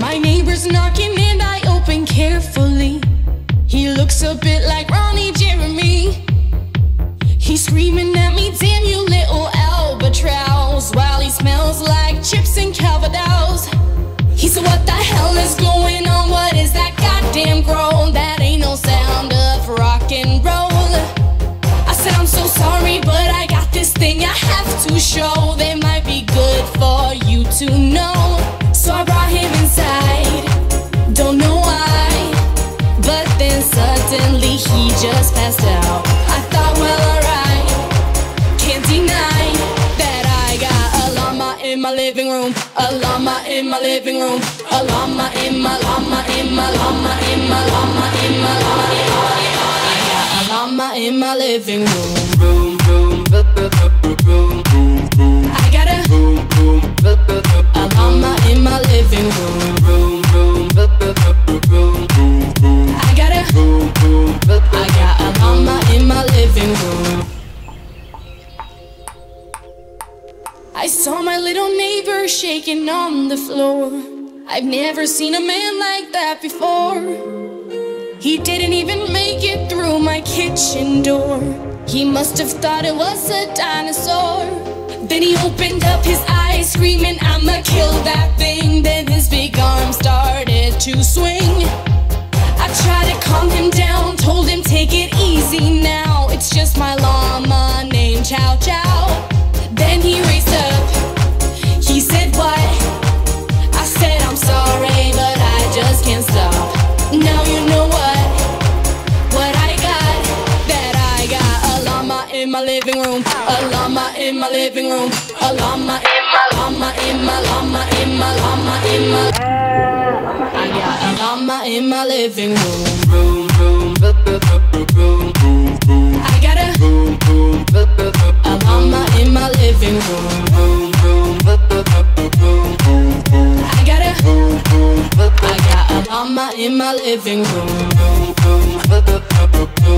My neighbor's knocking and I open carefully. He looks a bit like Ronnie Jeremy. He's screaming at me, damn you little albatross, while he smells like chips and Calvados. He said, What the hell is going on? What is that goddamn groan? That ain't no sound of rock and roll. I said, I'm so sorry, but I got this thing I have to show suddenly he just passed out. I thought, well, alright, can't deny that I got a llama in my living room, a llama in my living room, a llama in my llama in my llama in my llama in my llama I got a llama in my living room, I saw my little neighbor shaking on the floor. I've never seen a man like that before. He didn't even make it through my kitchen door. He must have thought it was a dinosaur. Then he opened up his eyes, screaming, I'ma kill that thing. Then his big arm started to swing. In my living room. A llama in my living room. A llama in my llama in my llama in my llama in my. I got a llama in my living room. Room, room, room, room. I got a a llama in my living room. Room, room, I got a got a llama in my living room. Living room.